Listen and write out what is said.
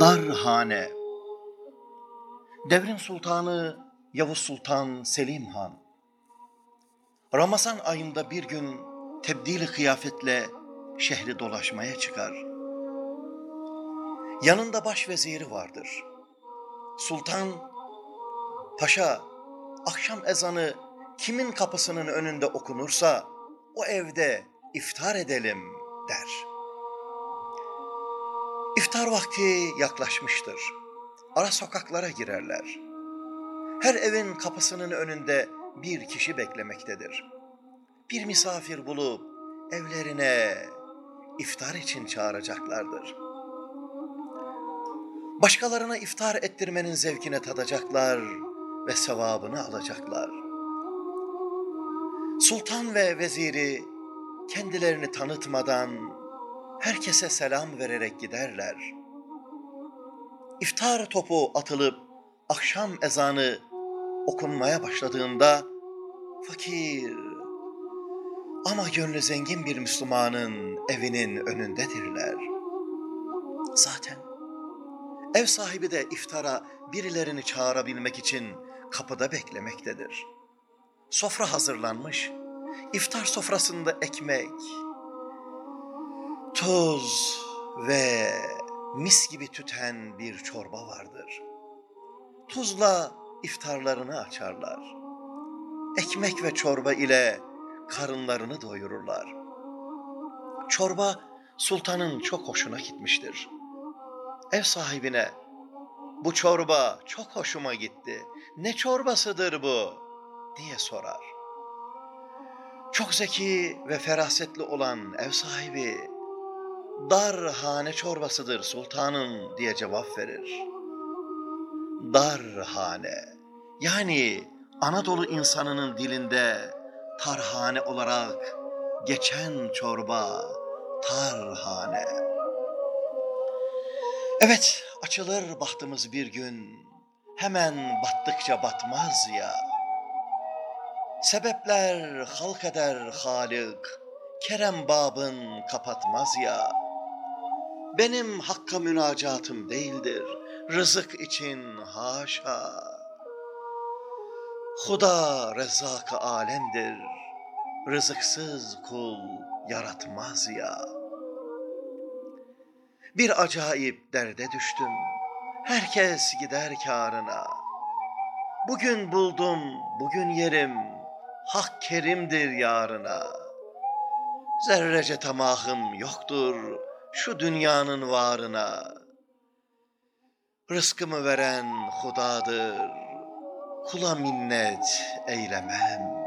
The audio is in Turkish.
Darhane Devrin Sultanı Yavuz Sultan Selim Han Ramazan ayında bir gün tebdili kıyafetle şehri dolaşmaya çıkar. Yanında başveziri vardır. Sultan, paşa akşam ezanı kimin kapısının önünde okunursa o evde iftar edelim İftar vakti yaklaşmıştır. Ara sokaklara girerler. Her evin kapısının önünde bir kişi beklemektedir. Bir misafir bulup evlerine iftar için çağıracaklardır. Başkalarına iftar ettirmenin zevkine tadacaklar ve sevabını alacaklar. Sultan ve veziri kendilerini tanıtmadan herkese selam vererek giderler. İftar topu atılıp akşam ezanı okunmaya başladığında fakir ama gönlü zengin bir Müslümanın evinin önündedirler. Zaten ev sahibi de iftara birilerini çağırabilmek için kapıda beklemektedir. Sofra hazırlanmış. İftar sofrasında ekmek, Toz ve mis gibi tüten bir çorba vardır. Tuzla iftarlarını açarlar. Ekmek ve çorba ile karınlarını doyururlar. Çorba sultanın çok hoşuna gitmiştir. Ev sahibine bu çorba çok hoşuma gitti. Ne çorbasıdır bu? diye sorar. Çok zeki ve ferasetli olan ev sahibi dar hane çorbasıdır sultanım diye cevap verir. Dar hane yani Anadolu insanının dilinde tarhane olarak geçen çorba tarhane. Evet açılır bahtımız bir gün hemen battıkça batmaz ya. Sebepler halk eder Halik, Kerem babın kapatmaz ya. Benim hakka münacatım değildir. Rızık için haşa. Huda rezzak alemdir. Rızıksız kul yaratmaz ya. Bir acayip derde düştüm. Herkes gider kârına. Bugün buldum, bugün yerim. Hak kerimdir yarına. Zerrece tamahım yoktur şu dünyanın varına. Rızkımı veren Hudadır, kula minnet eylemem.